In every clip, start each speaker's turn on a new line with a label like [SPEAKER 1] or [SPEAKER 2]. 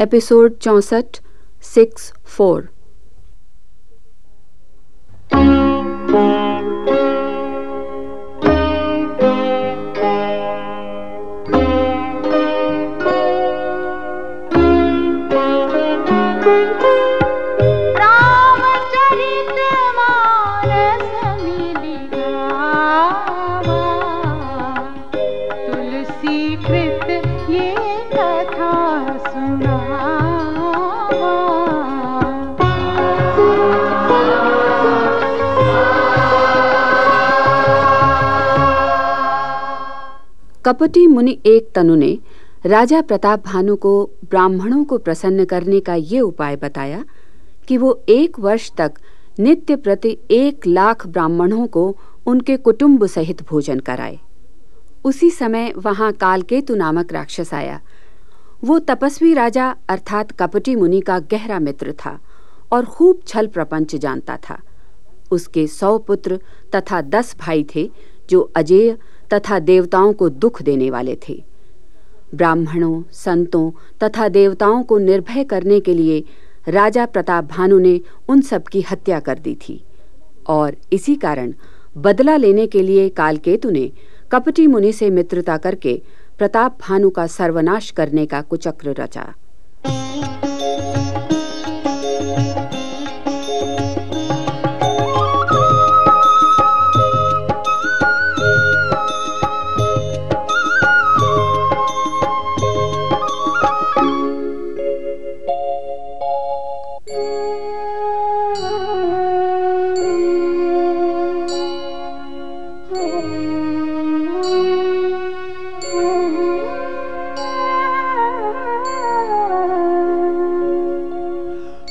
[SPEAKER 1] Episode चौंसठ six four. कपटी मुनि एक तनु ने राजा प्रताप भानु को, ब्राह्मणों को प्रसन्न करने का ये उपाय बताया कि वो एक वर्ष तक नित्य प्रति एक लाख ब्राह्मणों को उनके कुटुंब सहित भोजन कराए। उसी समय वहाँ कालकेतु नामक राक्षस आया। वो तपस्वी राजा अर्थात कपटी मुनि का गहरा मित्र था और खूब छल प्रपंच जानता था। उसके सौ पुत्र तथा दस भाई थे, जो अजेय तथा देवताओं को दुख देने वाले थे। ब्राह्मणों, संतों तथा देवताओं को निर्भय करने के लिए राजा प्रताप भानु ने उन सब की हत्या कर दी थी। और इसी कारण बदला लेने के लिए कालकेतु ने कपटी मुनि से मित्रता करके प्रताप भानु का सर्वनाश करने का कुचक्र रचा।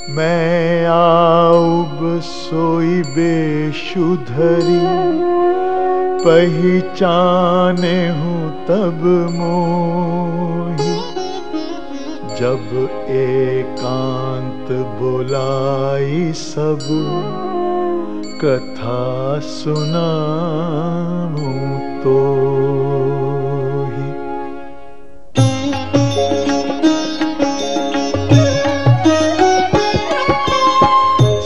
[SPEAKER 2] मैं आउब सोई बेशुधरी पहचाने हूँ तब मोही। जब एकांत बुलाई सब कथा सुना तो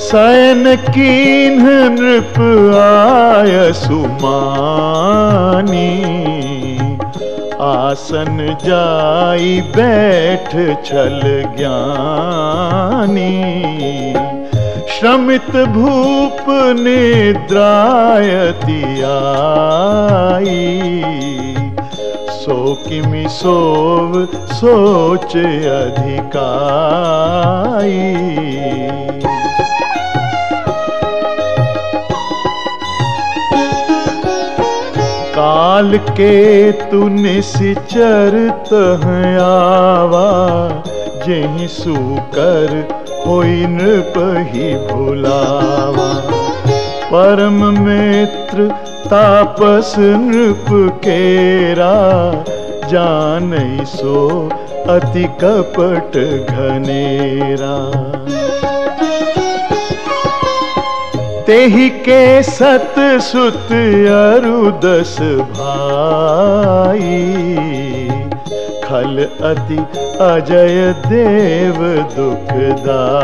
[SPEAKER 2] शयन कीन नृप आय सुमानी आसन जाई बैठ छल ज्ञानी। श्रमित भूप निद्रायति आई सो किमि सोव सोच अधिकाई। काल के तु निश्चरत आवा जही सुकर होई नृप ही भुलावा। परम मित्र तापस नृप केरा जान सो अति कपट घनेरा। तेहि के सत सुत अरुदस भाई। खल अति अजय देव दुखदाई।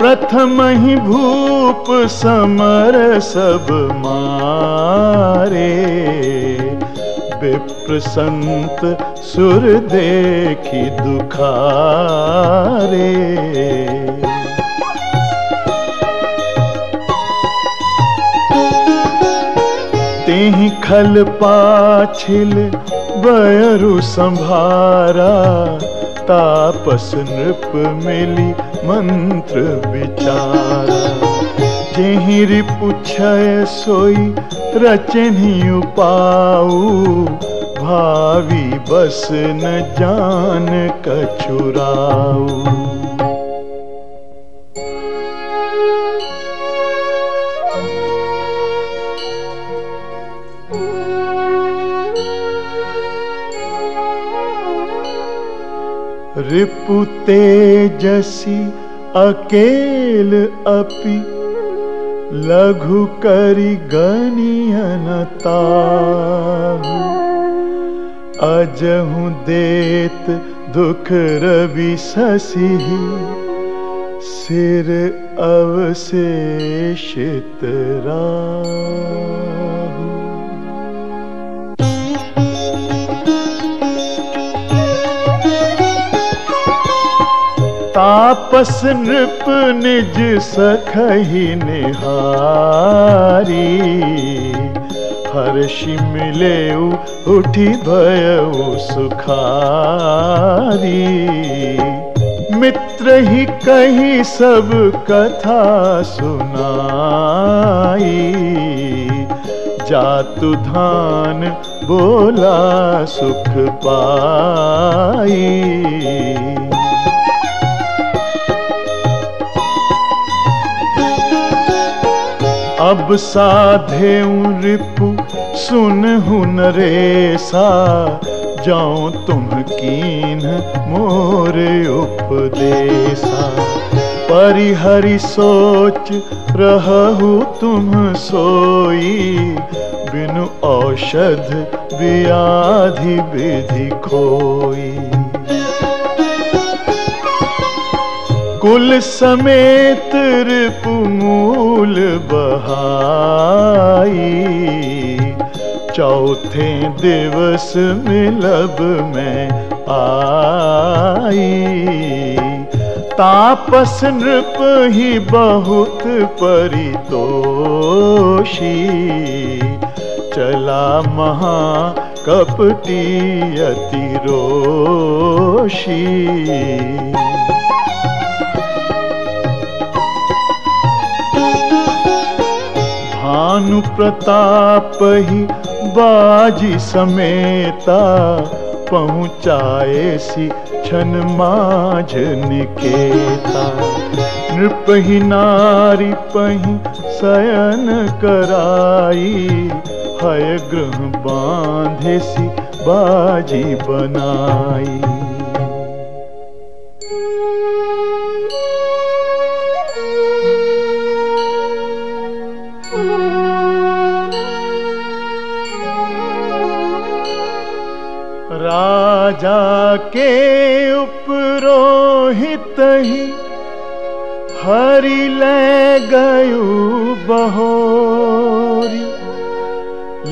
[SPEAKER 2] प्रथम ही भूप समर सब मारे। विप्र संत सुर देखी दुखारे। तेहि खल पाछिल, बयरु संभारा। तापस नृप मिली मंत्र विचारा। जेहि रिपुछय सोई, रचनी उपाऊ। भावी बस न जान कछुराऊ। रिपु तेजसी अकेल अपि लघु करि गनियनता अजहु देत दुख रवि ससी सिर अवशेषित राहु तापस नृप निज सखही निहारी। हर्षि मिले उठी भय सुखारी। मित्र ही कही सब कथा सुनाई। जातु धान, बोला सुख पाई। अब साधे रिपु, सुन हुन रेसा जाऊँ तुम कीन मोर उपदेसा परिहरि सोच रहु तुम सोई। बिनु औषध व्याधि विधि खोई। कुल समेत रिपुमूल बहाई। चौथे दिवस मिलब में आई। तापस नृप ही बहुत परितोषी। चला महा कपटी अति भानु प्रताप ही बाजी समेता, पहुँचाए सी छन माझ निकेता। नृप ही नारी पही शयन कराई, हय ग्रह बांधे सी बाजी बनाई। राजा के उपरोहित ही हरि ले गयु बहोरी।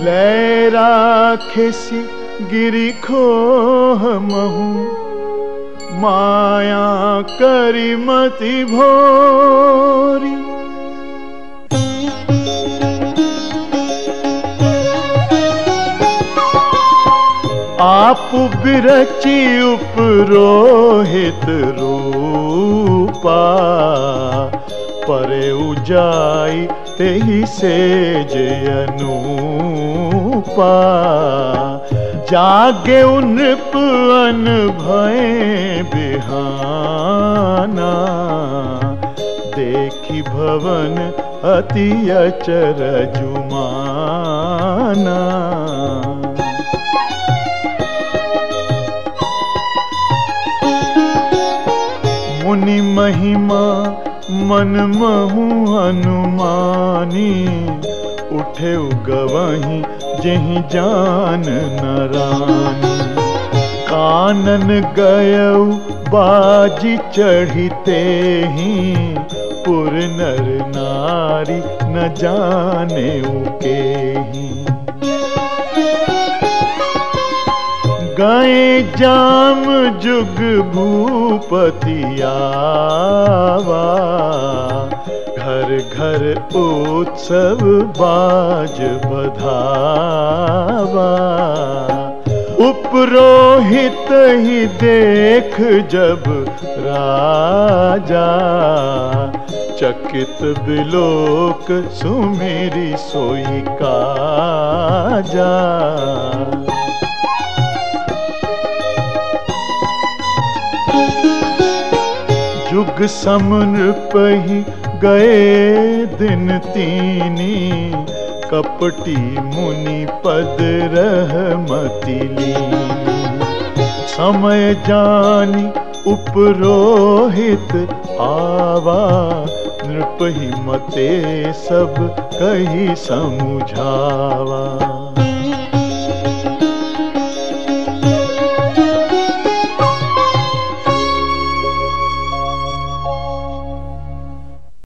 [SPEAKER 2] ले राखेसी गिरी खोह महू, माया करी मति भोरी। आप बिरची उपरोहित रूपा, परे उजाई तेही से जयनूपा जागे नृप अन भय बिहाना, देखी भवन अति अचर जुमाना। मुनि महिमा, मन महु हनुमानी। उठे गवही जही जान नरानी। कानन गयऊ बाजी चढ़ते ही। पुर नर नारी न जाने उके ही गए जाम जुग भूपति आवा घर घर उत्सव बाज बधावा। उपरोहित ही देख जब राजा। चकित बिलोक सुमेरी सोई काजा। जुग समन पही गए दिन तीनी। कपटी मुनि पद रहमति लीनी। समय जानी उपरोहित आवा। नृप ही मते सब कही समुझावा।